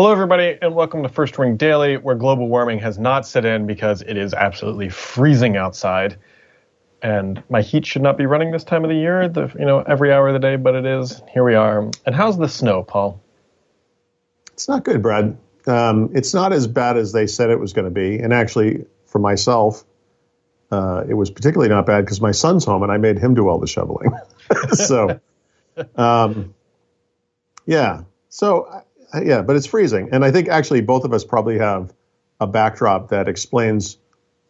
Hello, everybody, and welcome to First Ring Daily, where global warming has not set in because it is absolutely freezing outside. And my heat should not be running this time of the year, the, you know, every hour of the day, but it is. Here we are. And how's the snow, Paul? It's not good, Brad. Um, it's not as bad as they said it was going to be. And actually, for myself, uh, it was particularly not bad because my son's home and I made him do all the shoveling. so, um, yeah. So, yeah, but it's freezing. And I think actually both of us probably have a backdrop that explains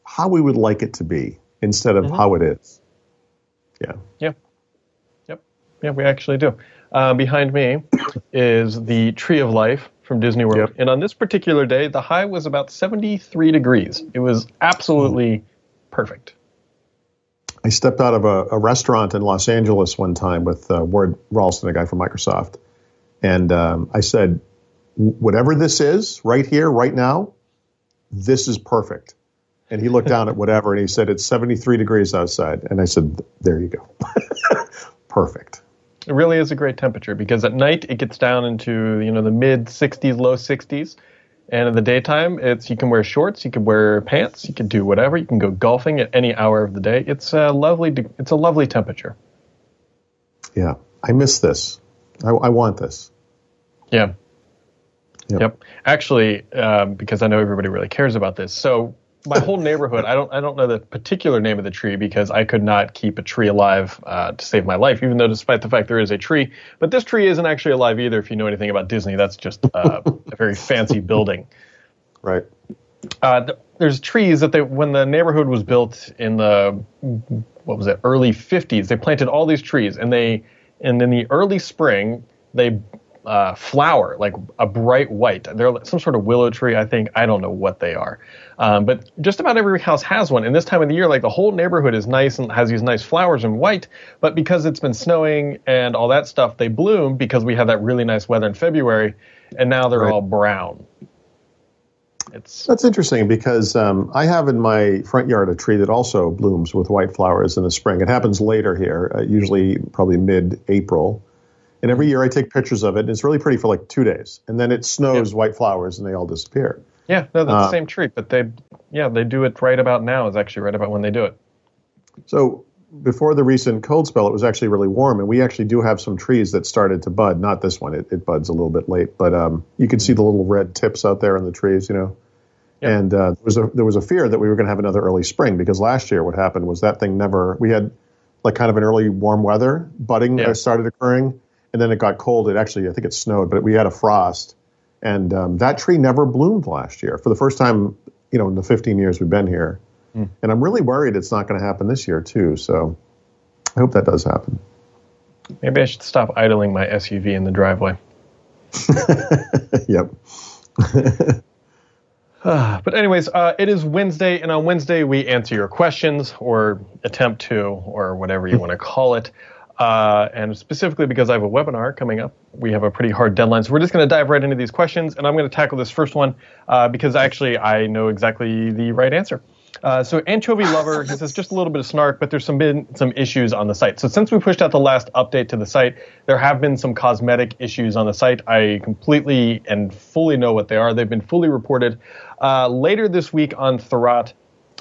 how we would like it to be instead of mm-hmm. how it is. Yeah. Yeah. Yep. Yeah, we actually do. Uh, behind me is the Tree of Life from Disney World. Yep. And on this particular day, the high was about 73 degrees. It was absolutely perfect. I stepped out of a, a restaurant in Los Angeles one time with uh, Ward Ralston, a guy from Microsoft. And um, I said, whatever this is right here, right now, this is perfect. And he looked down at whatever and he said, it's 73 degrees outside. And I said, there you go. perfect. It really is a great temperature because at night it gets down into, you know, the mid 60s, low 60s. And in the daytime, it's you can wear shorts, you can wear pants, you can do whatever. You can go golfing at any hour of the day. It's a lovely, it's a lovely temperature. Yeah, I miss this. I, I want this. Yeah. Yep. yep. Actually, um, because I know everybody really cares about this. So my whole neighborhood. I don't I don't know the particular name of the tree because I could not keep a tree alive uh, to save my life, even though despite the fact there is a tree. But this tree isn't actually alive either. If you know anything about Disney, that's just uh, a very fancy building. Right. Uh, th- there's trees that they when the neighborhood was built in the what was it early 50s. They planted all these trees and they and in the early spring they uh, flower, like a bright white. They're some sort of willow tree, I think. I don't know what they are. Um, but just about every house has one. And this time of the year, like the whole neighborhood is nice and has these nice flowers in white. But because it's been snowing and all that stuff, they bloom because we had that really nice weather in February. And now they're right. all brown. It's That's interesting because um, I have in my front yard a tree that also blooms with white flowers in the spring. It happens later here, uh, usually probably mid April. And every year I take pictures of it, and it's really pretty for like two days. And then it snows white flowers, and they all disappear. Yeah, no, that's uh, the same tree, but they, yeah, they do it right about now. Is actually right about when they do it. So before the recent cold spell, it was actually really warm, and we actually do have some trees that started to bud. Not this one; it, it buds a little bit late, but um, you can see the little red tips out there on the trees, you know. Yep. And uh, there was a there was a fear that we were going to have another early spring because last year what happened was that thing never we had like kind of an early warm weather budding yep. started occurring and then it got cold. It actually, I think it snowed, but we had a frost, and um, that tree never bloomed last year for the first time, you know, in the 15 years we've been here. Mm. And I'm really worried it's not going to happen this year too. So I hope that does happen. Maybe I should stop idling my SUV in the driveway. yep. but anyways, uh, it is Wednesday, and on Wednesday we answer your questions or attempt to, or whatever you want to call it. Uh, and specifically because I have a webinar coming up, we have a pretty hard deadline. So we're just going to dive right into these questions, and I'm going to tackle this first one uh, because actually I know exactly the right answer. Uh, so anchovy lover, he says just a little bit of snark, but there's some been some issues on the site. So since we pushed out the last update to the site, there have been some cosmetic issues on the site. I completely and fully know what they are. They've been fully reported. Uh, later this week on Thurrott,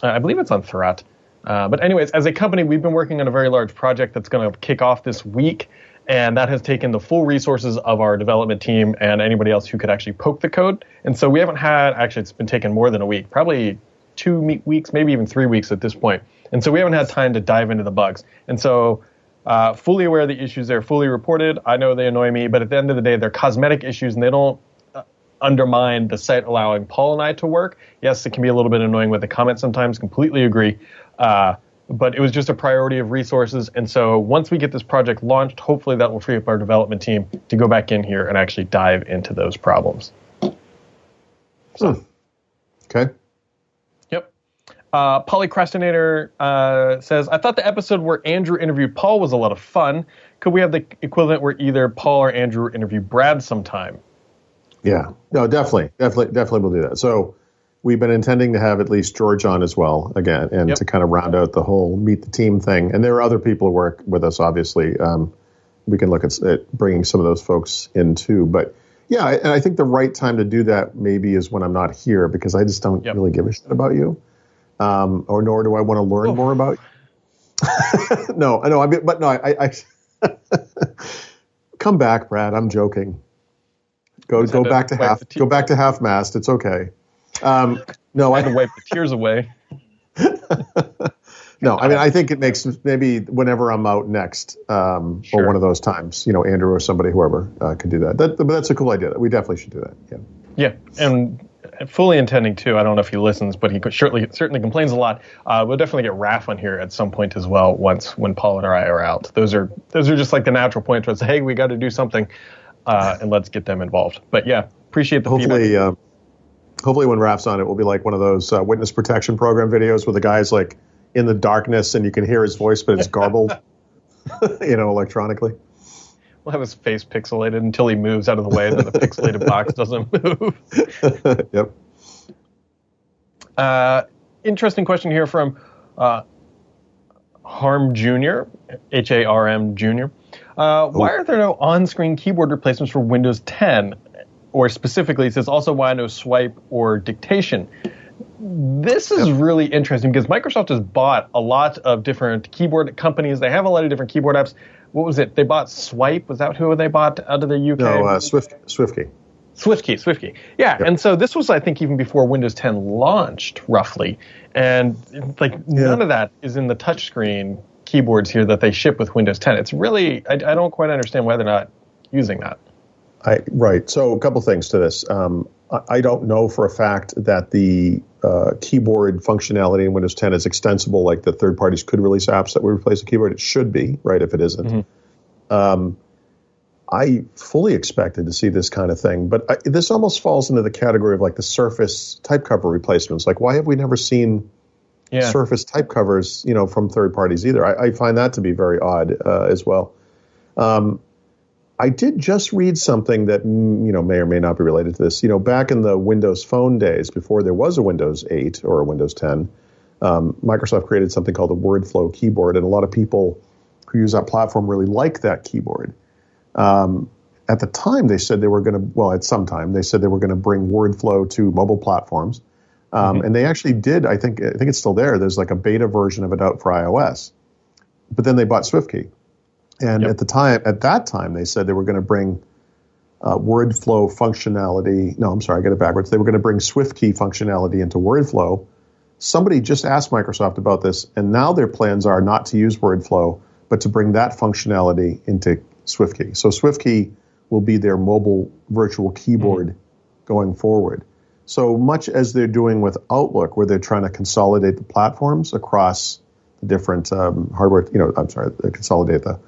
uh, I believe it's on Thurrott. Uh, but anyways, as a company, we've been working on a very large project that's going to kick off this week, and that has taken the full resources of our development team and anybody else who could actually poke the code. And so we haven't had actually it's been taken more than a week, probably two weeks, maybe even three weeks at this point. And so we haven't had time to dive into the bugs. And so uh, fully aware of the issues, they're fully reported. I know they annoy me, but at the end of the day, they're cosmetic issues, and they don't undermine the site allowing Paul and I to work. Yes, it can be a little bit annoying with the comments sometimes. Completely agree. Uh, but it was just a priority of resources. And so once we get this project launched, hopefully that will free up our development team to go back in here and actually dive into those problems. So, hmm. okay. Yep. Uh, Polycrastinator uh, says, I thought the episode where Andrew interviewed Paul was a lot of fun. Could we have the equivalent where either Paul or Andrew interview Brad sometime? Yeah, no, definitely, definitely, definitely we'll do that. So we've been intending to have at least George on as well again, and yep. to kind of round out the whole meet the team thing. And there are other people who work with us, obviously. Um, we can look at, at, bringing some of those folks in too. But Yeah, and I think the right time to do that maybe is when I'm not here because I just don't Yep. really give a shit about you, um, or nor do I want to learn Oh. more about you. no, I know, I mean, but no, I, I come back, Brad. I'm joking. Go go had to back to half go back to half mast. It's okay. Um, no, I I had to wipe the tears away. no, I mean, I think it makes maybe whenever I'm out next, um, Sure. or one of those times, you know, Andrew or somebody, whoever uh, could do that. that. But that's a cool idea. We definitely should do that. Yeah. Yeah, and fully intending to. I don't know if he listens, but he certainly certainly complains a lot. Uh, we'll definitely get Raph on here at some point as well. Once when Paul and I are out, those are those are just like the natural points where it's hey, we got to do something, uh, and let's get them involved. But yeah, appreciate the. Hopefully, uh, hopefully when Raf's on it, will be like one of those uh, witness protection program videos where the guy's like in the darkness and you can hear his voice, but it's garbled, you know, electronically. We'll have his face pixelated until he moves out of the way, and then the pixelated box doesn't move. yep. Uh, interesting question here from uh, Harm Jr., H A R M Jr. Uh, why are there no on screen keyboard replacements for Windows 10? Or specifically, it says also why no swipe or dictation. This is really interesting because Microsoft has bought a lot of different keyboard companies. They have a lot of different keyboard apps. What was it? They bought Swipe. Was that who they bought out of the UK? No, uh, Swift SwiftKey. SwiftKey, SwiftKey. Yeah, and so this was, I think, even before Windows 10 launched, roughly. And like none of that is in the touchscreen keyboards here that they ship with Windows 10. It's really, I, I don't quite understand why they're not using that. I, right. So a couple things to this. Um, I, I don't know for a fact that the uh, keyboard functionality in Windows 10 is extensible, like the third parties could release apps that would replace the keyboard. It should be, right, if it isn't. Um, I fully expected to see this kind of thing, but I, this almost falls into the category of like the Surface type cover replacements. Like, why have we never seen Yeah. Surface type covers, you know, from third parties either? I, I find that to be very odd uh, as well. Um, I did just read something that mm, you know may or may not be related to this. You know, back in the Windows Phone days, before there was a Windows 8 or a Windows 10, um, Microsoft created something called the WordFlow keyboard, and a lot of people who use that platform really like that keyboard. Um, at the time, they said they were going to, well, at some time, they said they were going to bring WordFlow to mobile platforms. Um, And they actually did. I think I think it's still there. There's like a beta version of it out for iOS. But then they bought SwiftKey, and Yep. at the time, at that time, they said they were going to bring uh, WordFlow functionality. No, I'm sorry, I got it backwards. They were going to bring SwiftKey functionality into WordFlow. Somebody just asked Microsoft about this, and now their plans are not to use WordFlow, but to bring that functionality into SwiftKey. So SwiftKey will be their mobile virtual keyboard going forward. So much as they're doing with Outlook, where they're trying to consolidate the platforms across the different um, hardware, you know, I'm sorry, consolidate the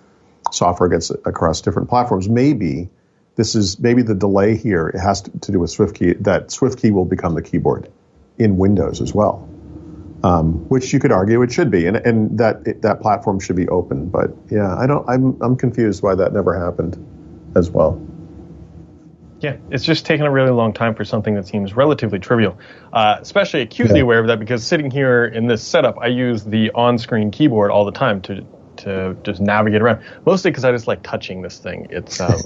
software gets across different platforms. Maybe this is maybe the delay here. It has to, to do with SwiftKey. That SwiftKey will become the keyboard in Windows as well, um, which you could argue it should be, and and that it, that platform should be open. But yeah, I don't. I'm I'm confused why that never happened as well. Yeah, it's just taken a really long time for something that seems relatively trivial. Uh, especially acutely Yeah. aware of that because sitting here in this setup, I use the on-screen keyboard all the time to to just navigate around. Mostly because I just like touching this thing. It's um,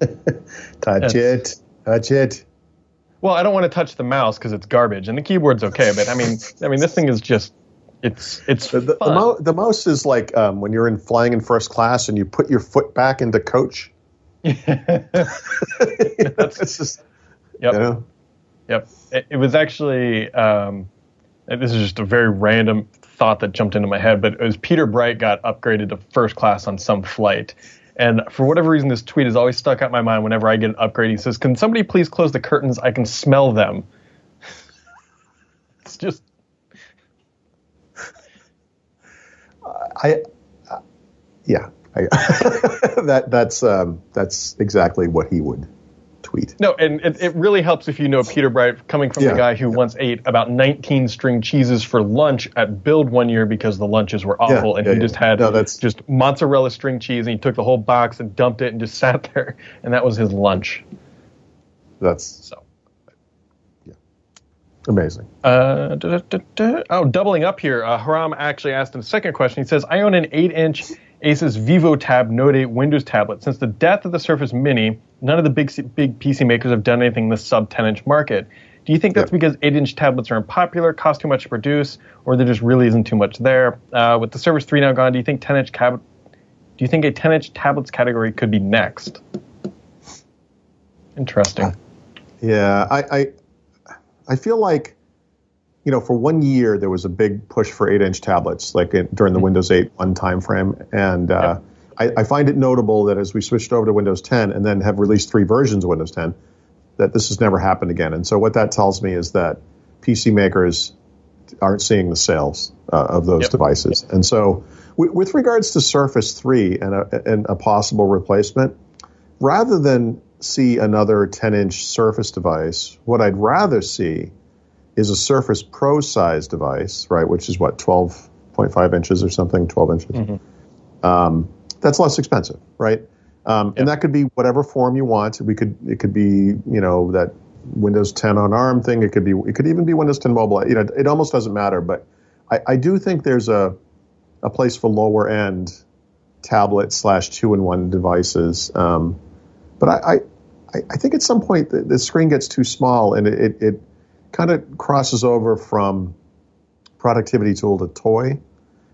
Touch Yes. it, touch it. well, I don't want to touch the mouse because it's garbage, and the keyboard's okay. But I mean, I mean, this thing is just it's it's The, the, the mouse is like um, when you're in flying in first class and you put your foot back into coach. It's just, Yep. you know, Yep. It, it was actually, um, this is just a very random thought that jumped into my head, but it was Peter Bright got upgraded to first class on some flight. And for whatever reason, this tweet has always stuck out my mind whenever I get an upgrade. He says, Can somebody please close the curtains? I can smell them. it's just, I, yeah, that that's um, that's exactly what he would tweet. no, and it, it really helps if you know Peter Bright coming from Yeah. the guy who once ate about 19 string cheeses for lunch at Build one year because the lunches were awful, and yeah, he yeah. just had No, that's- just mozzarella string cheese, and he took the whole box and dumped it and just sat there, and that was his lunch. That's So, amazing. uh, da, da, da, oh, doubling up here, uh, Haram actually asked in the second question. He says, "I own an eight-inch Asus VivoTab Note 8 Windows tablet. Since the death of the Surface Mini, none of the big big PC makers have done anything in the sub 10 inch market. Do you think that's because 8 inch tablets are unpopular, cost too much to produce, or there just really isn't too much there? Uh, with the Surface 3 now gone, do you think 10 inch cab- do you think a 10 inch tablets category could be next? Interesting. Yeah, I, I, I feel like you know, for one year there was a big push for eight-inch tablets, like in, during the mm-hmm. Windows 8 one time frame, and uh, I, I, find it notable that as we switched over to Windows 10 and then have released three versions of Windows 10, that this has never happened again. And so what that tells me is that PC makers aren't seeing the sales uh, of those yep. devices. And so, w- with regards to Surface 3 and a, and a possible replacement, rather than see another 10-inch Surface device, what I'd rather see is a Surface Pro size device, right, which is what, 12.5 inches or something, 12 inches. Mm-hmm. Um, that's less expensive, right? Um. And that could be whatever form you want. We could it could be you know that Windows 10 on ARM thing. It could be it could even be Windows 10 mobile. You know, it almost doesn't matter. But I, I do think there's a a place for lower end tablet slash two in one devices. Um, but I, I I think at some point the, the screen gets too small and it, it, it kind of crosses over from productivity tool to toy.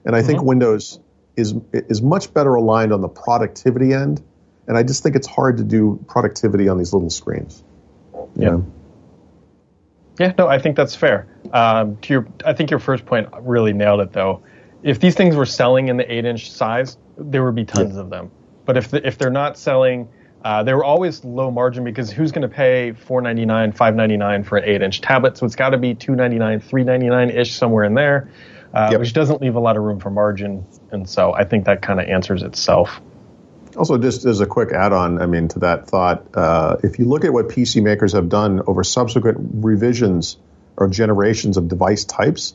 And I mm-hmm. think Windows is is much better aligned on the productivity end. And I just think it's hard to do productivity on these little screens. Yeah. Know? Yeah, no, I think that's fair. Um, to your, I think your first point really nailed it, though. If these things were selling in the eight-inch size, there would be tons yeah. of them. But if the, if they're not selling uh, they were always low margin because who's going to pay $4.99, $5.99 for an 8-inch tablet? So it's got to be $2.99, $3.99 ish somewhere in there, uh, yep. which doesn't leave a lot of room for margin. And so I think that kind of answers itself. Also, just as a quick add-on, I mean, to that thought, uh, if you look at what PC makers have done over subsequent revisions or generations of device types,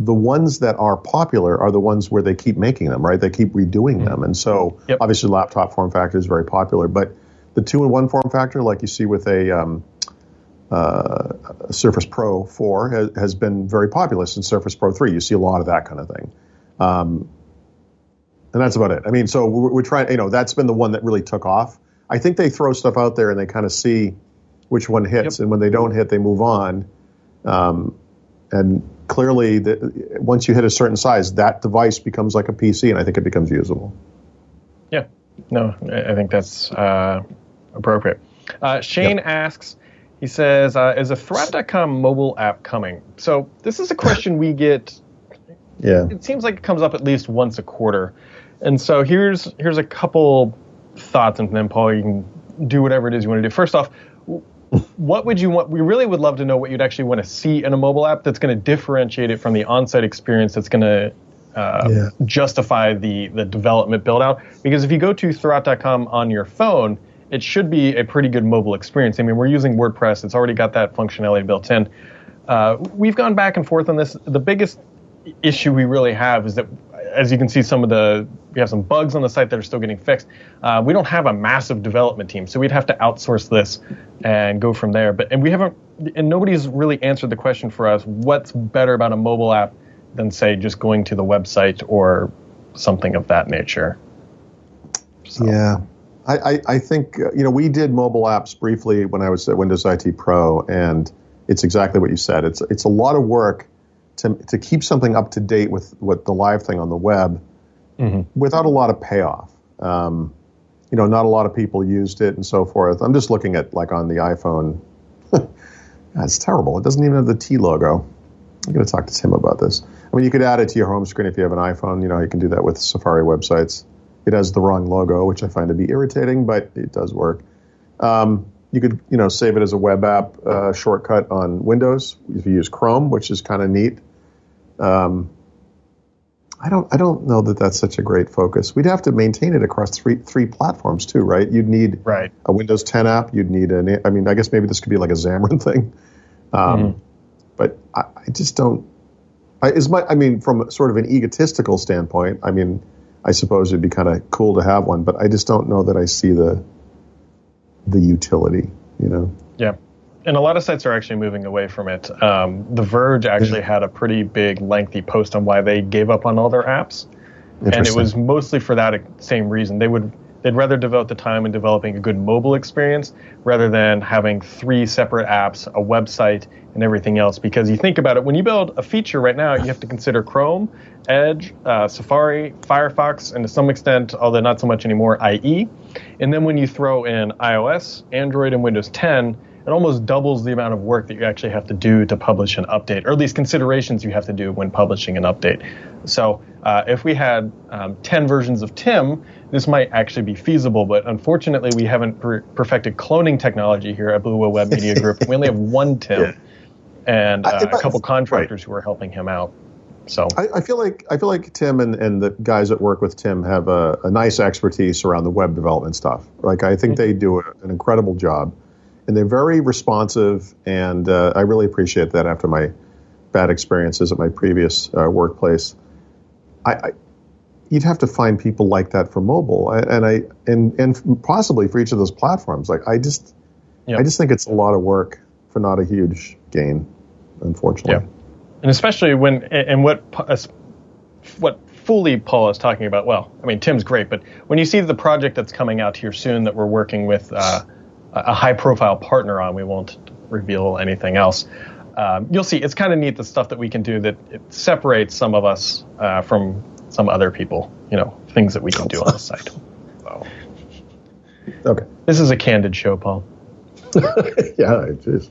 the ones that are popular are the ones where they keep making them, right? They keep redoing mm-hmm. them. And so yep. obviously laptop form factor is very popular, but the two in one form factor, like you see with a, um, uh, Surface Pro 4, has, has, been very popular since Surface Pro 3. You see a lot of that kind of thing. Um, and that's about it. I mean, so we're, we're, trying, you know, that's been the one that really took off. I think they throw stuff out there and they kind of see which one hits, yep. and when they don't hit, they move on. Um, and clearly, the, once you hit a certain size, that device becomes like a PC, and I think it becomes usable. Yeah, no, I think that's uh, appropriate. Uh, Shane yep. asks, he says, uh, "Is a Thurrott.com mobile app coming?" So this is a question we get. Yeah, it seems like it comes up at least once a quarter, and so here's here's a couple thoughts, and then Paul, you can do whatever it is you want to do. First off, what would you want? We really would love to know what you'd actually want to see in a mobile app that's going to differentiate it from the on-site experience that's going to uh, yeah. justify the the development build out. Because if you go to Thurrott.com on your phone, it should be a pretty good mobile experience. I mean, we're using WordPress; it's already got that functionality built in. Uh, we've gone back and forth on this. The biggest issue we really have is that, as you can see, some of the we have some bugs on the site that are still getting fixed. Uh, we don't have a massive development team, so we'd have to outsource this and go from there. But and we haven't, and nobody's really answered the question for us: what's better about a mobile app than say just going to the website or something of that nature? So. Yeah, I, I, I think uh, you know we did mobile apps briefly when I was at Windows IT Pro, and it's exactly what you said. It's it's a lot of work to to keep something up to date with what the live thing on the web, mm-hmm. without a lot of payoff. Um, you know, not a lot of people used it and so forth. I'm just looking at like on the iPhone. That's terrible. It doesn't even have the T logo. I'm going to talk to Tim about this. I mean, you could add it to your home screen if you have an iPhone. You know, you can do that with Safari websites. It has the wrong logo, which I find to be irritating, but it does work. Um, you could, you know, save it as a web app uh, shortcut on Windows if you use Chrome, which is kind of neat. Um, I don't, I don't know that that's such a great focus. We'd have to maintain it across three three platforms too, right? You'd need right. a Windows 10 app. You'd need an, I mean, I guess maybe this could be like a Xamarin thing. Um, mm-hmm. But I, I, just don't. I, as much, I mean, from sort of an egotistical standpoint, I mean, I suppose it'd be kind of cool to have one, but I just don't know that I see the the utility. You know. Yeah. And a lot of sites are actually moving away from it. Um, the Verge actually had a pretty big, lengthy post on why they gave up on all their apps. and it was mostly for that same reason. They would they'd rather devote the time in developing a good mobile experience rather than having three separate apps, a website, and everything else. Because you think about it, when you build a feature right now, you have to consider Chrome, Edge, uh, Safari, Firefox, and to some extent, although not so much anymore, IE. And then when you throw in iOS, Android, and Windows 10, it almost doubles the amount of work that you actually have to do to publish an update, or at least considerations you have to do when publishing an update. So uh, if we had um, 10 versions of Tim, this might actually be feasible, but unfortunately, we haven't per- perfected cloning technology here at Blue Whale Web Media Group. we only have one Tim Yeah. and uh, I- a couple contractors who are helping him out. So I, I feel like I feel like Tim and, and the guys that work with Tim have a, a nice expertise around the web development stuff. Like I think they do a, an incredible job, and they're very responsive. And uh, I really appreciate that after my bad experiences at my previous uh, workplace. I, I you'd have to find people like that for mobile, I- and I and and possibly for each of those platforms. Like I just Yeah. I just think it's a lot of work for not a huge gain, unfortunately. Yeah. and especially when and what what fully Paul is talking about. Well, I mean Tim's great, but when you see the project that's coming out here soon that we're working with uh, a a high-profile partner on, we won't reveal anything else. Um, you'll see it's kind of neat the stuff that we can do that it separates some of us uh, from some other people. You know, things that we can do on the site. So, Okay. this is a candid show, Paul. yeah. It is.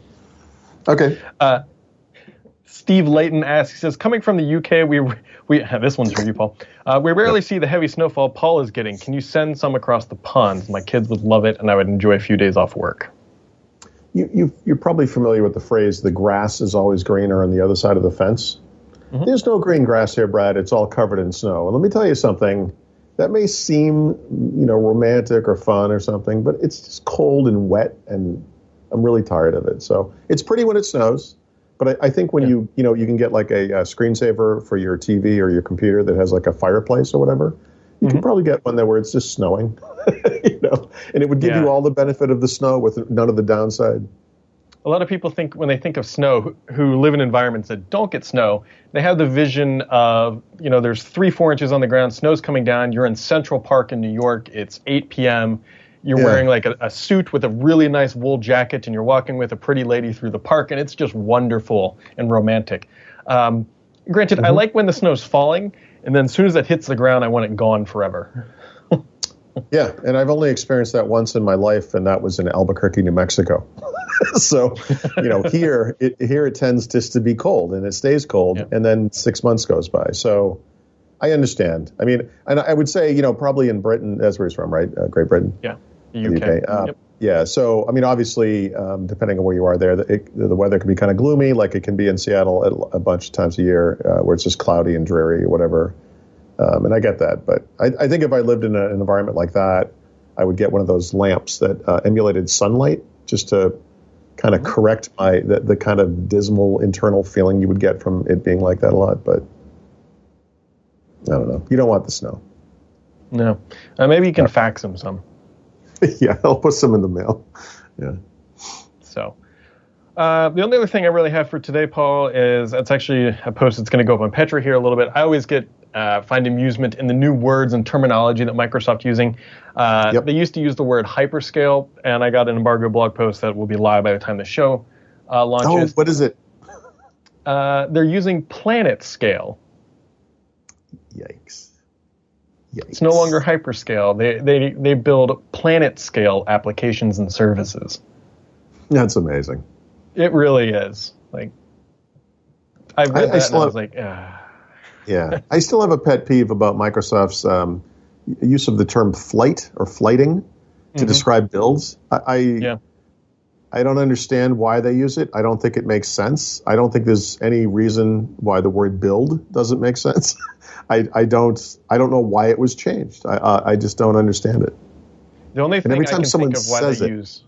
Okay. Steve Layton asks, he says, coming from the UK, we we this one's for you, Paul. Uh, we rarely see the heavy snowfall Paul is getting. Can you send some across the pond? My kids would love it, and I would enjoy a few days off work. You, you, you're probably familiar with the phrase, the grass is always greener on the other side of the fence. There's no green grass here, Brad. It's all covered in snow. And let me tell you something that may seem, you know, romantic or fun or something, but it's just cold and wet, and I'm really tired of it. So it's pretty when it snows. But I, I think when you, you know, you can get like a, a screensaver for your TV or your computer that has like a fireplace or whatever. You can mm-hmm. probably get one there where it's just snowing, you know, and it would give Yeah. you all the benefit of the snow with none of the downside. A lot of people think when they think of snow, who- who live in environments that don't get snow, they have the vision of, you know, there's three, four inches on the ground, snow's coming down, you're in Central Park in New York, it's 8 p.m., you're Yeah. wearing like a, a suit with a really nice wool jacket, and you're walking with a pretty lady through the park, and it's just wonderful and romantic. Um, granted, I like when the snow's falling, and then as soon as it hits the ground, I want it gone forever. Yeah, and I've only experienced that once in my life, and that was in Albuquerque, New Mexico. so, you know, here it here it tends just to be cold, and it stays cold, Yeah. and then six months goes by. So, I understand. I mean, and I would say, you know, probably in Britain, that's where he's from, right? Uh, Great Britain, Yeah, UK. UK. Uh, Yep. Yeah. So, I mean, obviously, um, depending on where you are there, the, it, the weather can be kind of gloomy, like it can be in Seattle a, a bunch of times a year, uh, where it's just cloudy and dreary or whatever. Um, and I get that, but I, I think if I lived in a, an environment like that, I would get one of those lamps that uh, emulated sunlight, just to kind of correct my the, the kind of dismal internal feeling you would get from it being like that a lot. But I don't know. You don't want the snow. No, uh, maybe you can fax them some. yeah, I'll put some in the mail. Yeah. So, uh, the only other thing I really have for today, Paul, is it's actually a post that's going to go up on Petri here a little bit. I always get uh, find amusement in the new words and terminology that Microsoft using. Uh, Yep. They used to use the word hyperscale, and I got an embargo blog post that will be live by the time the show uh, Oh, launches. what is it? Uh, they're using planet scale. Yikes. Yikes. It's no longer hyperscale. They they they build planet scale applications and services. That's amazing. It really is like. I read I- I that and still I have- was like, ah. Yeah. I still have a pet peeve about Microsoft's um, use of the term flight or flighting to describe builds. I, I, yeah. I don't understand why they use it. I don't think it makes sense. I don't think there's any reason why the word build doesn't make sense. I, I don't I don't know why it was changed. I uh, I just don't understand it. The only thing every I time can someone think of why says they it- use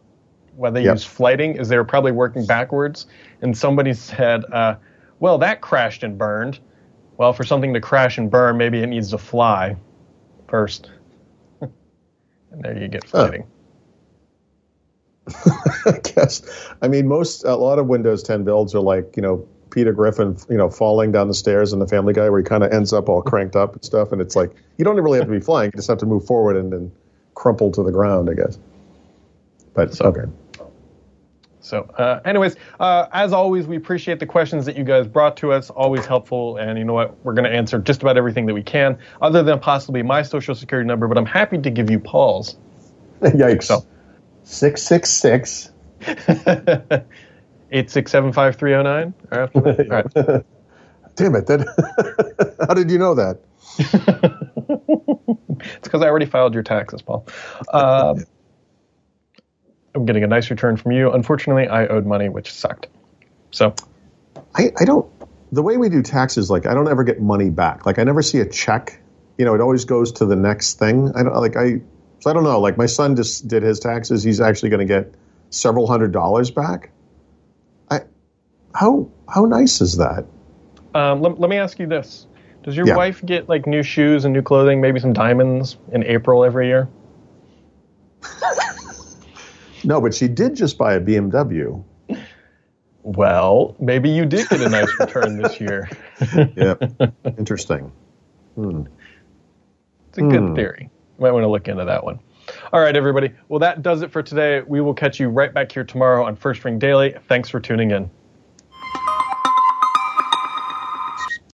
why they Yep. use flighting is they were probably working backwards, and somebody said, uh, "Well, that crashed and burned." Well, for something to crash and burn, maybe it needs to fly first, and there you get flighting. I guess. I mean, most a lot of Windows 10 builds are like you know Peter Griffin, you know, falling down the stairs in The Family Guy, where he kind of ends up all cranked up and stuff. And it's like you don't really have to be flying; you just have to move forward and then crumple to the ground, I guess. But So- okay, So, uh, anyways, uh, as always, we appreciate the questions that you guys brought to us. Always helpful. And you know what? We're going to answer just about everything that we can, other than possibly my social security number. But I'm happy to give you Paul's. yikes! So- Six six six. Eight six seven five three zero nine. All right. Damn it! That. How did you know that? It's because I already filed your taxes, Paul. Um, I'm getting a nice return from you. Unfortunately, I owed money, which sucked. So, I, I don't the way we do taxes like I don't ever get money back. Like I never see a check. You know, it always goes to the next thing. I don't like I so I don't know. Like my son just did his taxes. He's actually going to get several hundred dollars back. I how how nice is that? um, let, let me ask you this: Does your Yeah. wife get like new shoes and new clothing, maybe some diamonds in April every year? No, but she did just buy a BMW. Well, maybe you did get a nice return this year. Yep. Interesting. It's a good theory. Might want to look into that one. All right, everybody. Well, that does it for today. We will catch you right back here tomorrow on First Ring Daily. Thanks for tuning in.